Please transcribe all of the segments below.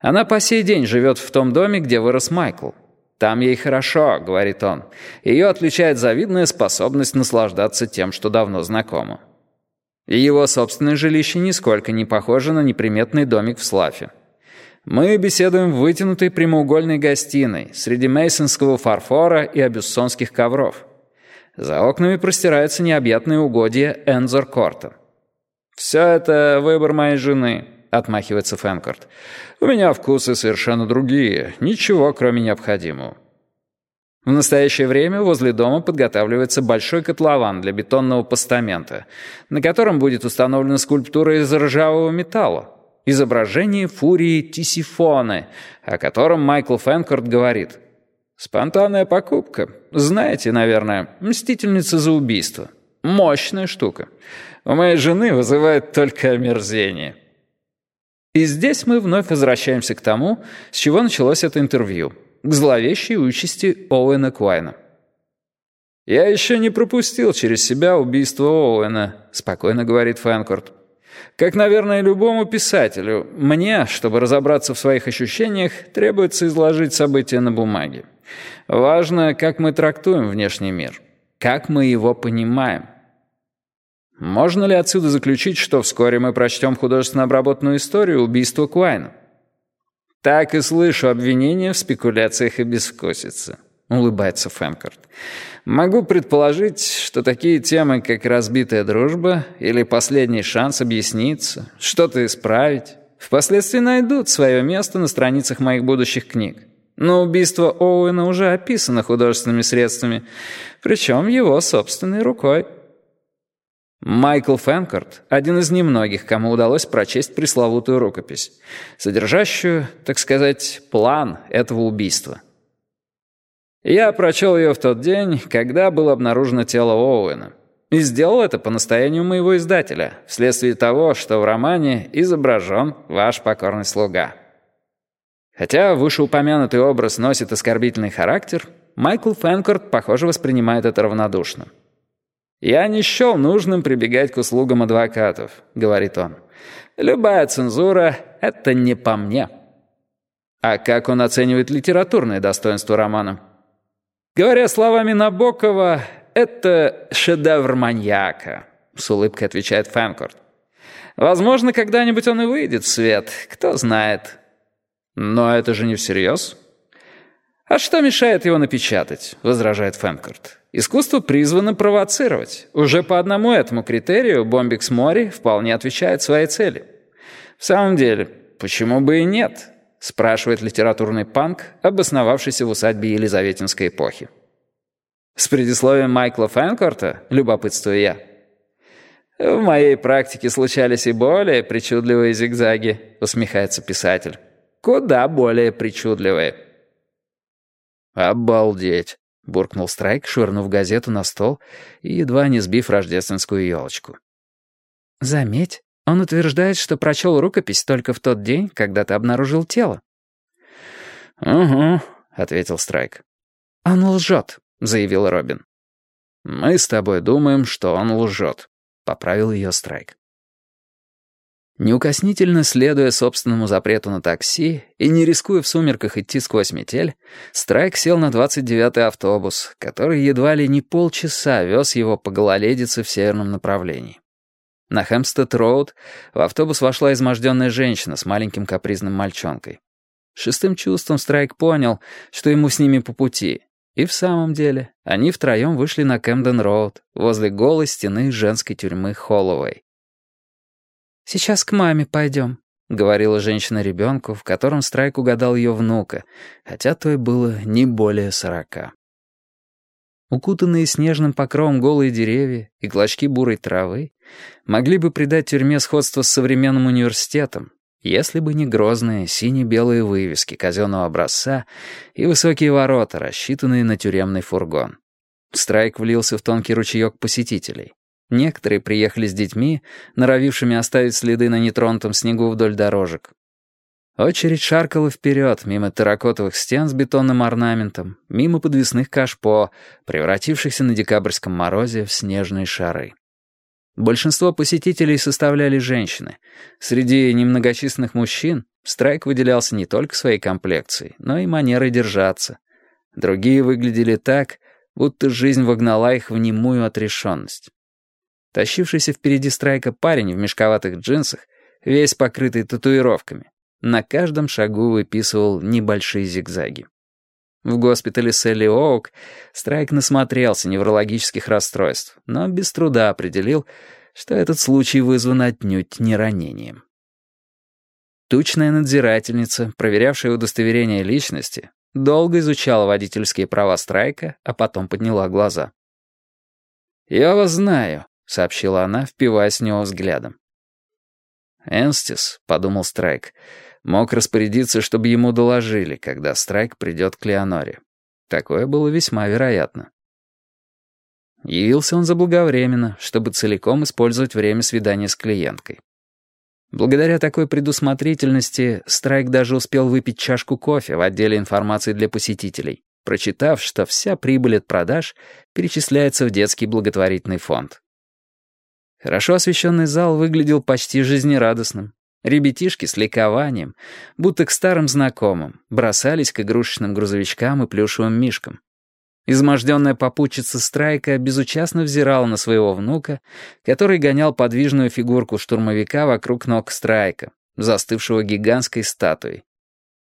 Она по сей день живет в том доме, где вырос Майкл. «Там ей хорошо», — говорит он. Ее отличает завидная способность наслаждаться тем, что давно знакомо. И его собственное жилище нисколько не похоже на неприметный домик в Слафе. Мы беседуем в вытянутой прямоугольной гостиной среди мейсонского фарфора и абюссонских ковров. За окнами простираются необъятные угодья Энзор-Корта. «Все это выбор моей жены», — отмахивается Фэнкорт. «У меня вкусы совершенно другие, ничего кроме необходимого». В настоящее время возле дома подготавливается большой котлован для бетонного постамента, на котором будет установлена скульптура из ржавого металла, изображение фурии Тисифоны, о котором Майкл Фэнкорт говорит. «Спонтанная покупка. Знаете, наверное, мстительница за убийство. Мощная штука. У моей жены вызывает только омерзение». И здесь мы вновь возвращаемся к тому, с чего началось это интервью, к зловещей участи Оуэна Куайна. «Я еще не пропустил через себя убийство Оуэна», — спокойно говорит Фэнкорт. «Как, наверное, любому писателю, мне, чтобы разобраться в своих ощущениях, требуется изложить события на бумаге. Важно, как мы трактуем внешний мир, как мы его понимаем». Можно ли отсюда заключить, что вскоре мы прочтем художественно обработанную историю убийства Куайна? Так и слышу обвинения в спекуляциях и безвкусице. Улыбается Фэнкорт. Могу предположить, что такие темы, как разбитая дружба или последний шанс объясниться, что-то исправить, впоследствии найдут свое место на страницах моих будущих книг. Но убийство Оуэна уже описано художественными средствами, причем его собственной рукой. Майкл Фэнкорт — один из немногих, кому удалось прочесть пресловутую рукопись, содержащую, так сказать, план этого убийства. Я прочел ее в тот день, когда было обнаружено тело Оуэна. И сделал это по настоянию моего издателя, вследствие того, что в романе изображен ваш покорный слуга. Хотя вышеупомянутый образ носит оскорбительный характер, Майкл Фэнкорт, похоже, воспринимает это равнодушно. «Я не счел нужным прибегать к услугам адвокатов», — говорит он. «Любая цензура — это не по мне». А как он оценивает литературное достоинство романа? Говоря словами Набокова, это шедевр маньяка, с улыбкой отвечает Фэнкорт. Возможно, когда-нибудь он и выйдет в свет, кто знает. Но это же не всерьез. А что мешает его напечатать, возражает Фэнкорт. Искусство призвано провоцировать. Уже по одному этому критерию Бомбикс Мори вполне отвечает своей цели. В самом деле, почему бы и нет? Спрашивает литературный панк, обосновавшийся в усадьбе Елизаветинской эпохи. С предисловием Майкла Фэнкорта, любопытствую я. В моей практике случались и более причудливые зигзаги, усмехается писатель. Куда более причудливые. Обалдеть. — буркнул Страйк, швырнув газету на стол и едва не сбив рождественскую елочку. «Заметь, он утверждает, что прочел рукопись только в тот день, когда ты обнаружил тело». «Угу», — ответил Страйк. «Он лжет», — заявил Робин. «Мы с тобой думаем, что он лжет», — поправил ее Страйк. Неукоснительно следуя собственному запрету на такси и не рискуя в сумерках идти сквозь метель, Страйк сел на 29-й автобус, который едва ли не полчаса вез его по гололедице в северном направлении. На Хэмпстед-Роуд в автобус вошла изможденная женщина с маленьким капризным мальчонкой. Шестым чувством Страйк понял, что ему с ними по пути. И в самом деле, они втроем вышли на Кэмден-Роуд, возле голой стены женской тюрьмы Холлоуэй. «Сейчас к маме пойдем», — говорила женщина ребенку, в котором Страйк угадал ее внука, хотя той было не более сорока. Укутанные снежным покровом голые деревья и клочки бурой травы могли бы придать тюрьме сходство с современным университетом, если бы не грозные сине-белые вывески казенного образца и высокие ворота, рассчитанные на тюремный фургон. Страйк влился в тонкий ручеек посетителей. Некоторые приехали с детьми, норовившими оставить следы на нетронутом снегу вдоль дорожек. Очередь шаркала вперед, мимо терракотовых стен с бетонным орнаментом, мимо подвесных кашпо, превратившихся на декабрьском морозе в снежные шары. Большинство посетителей составляли женщины. Среди немногочисленных мужчин, Страйк выделялся не только своей комплекцией, но и манерой держаться. Другие выглядели так, будто жизнь вогнала их в немую отрешенность. Тащившийся впереди Страйка парень в мешковатых джинсах, весь покрытый татуировками, на каждом шагу выписывал небольшие зигзаги. В госпитале Селли Оук Страйк насмотрелся неврологических расстройств, но без труда определил, что этот случай вызван отнюдь не ранением. Тучная надзирательница, проверявшая удостоверение личности, долго изучала водительские права Страйка, а потом подняла глаза. «Я вас знаю», — сообщила она, впиваясь в него взглядом. «Энстис», — подумал Страйк, — мог распорядиться, чтобы ему доложили, когда Страйк придет к Леоноре. Такое было весьма вероятно. Явился он заблаговременно, чтобы целиком использовать время свидания с клиенткой. Благодаря такой предусмотрительности Страйк даже успел выпить чашку кофе в отделе информации для посетителей, прочитав, что вся прибыль от продаж перечисляется в детский благотворительный фонд. Хорошо освещенный зал выглядел почти жизнерадостным. Ребятишки с ликованием, будто к старым знакомым, бросались к игрушечным грузовичкам и плюшевым мишкам. Изможденная попутчица Страйка безучастно взирала на своего внука, который гонял подвижную фигурку штурмовика вокруг ног Страйка, застывшего гигантской статуей.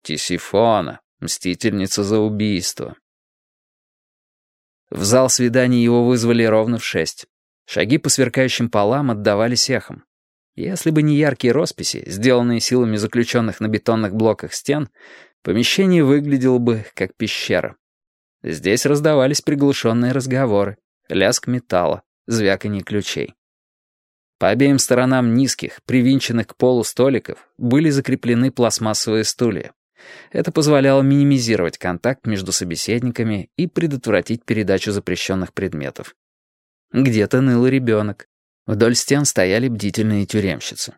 Тисифона, мстительница за убийство. В зал свиданий его вызвали ровно в шесть. Шаги по сверкающим полам отдавались эхом. Если бы не яркие росписи, сделанные силами заключенных на бетонных блоках стен, помещение выглядело бы как пещера. Здесь раздавались приглушенные разговоры, лязг металла, звяканье ключей. По обеим сторонам низких, привинченных к полу столиков, были закреплены пластмассовые стулья. Это позволяло минимизировать контакт между собеседниками и предотвратить передачу запрещенных предметов. Где-то ныл ребенок. Вдоль стен стояли бдительные тюремщицы.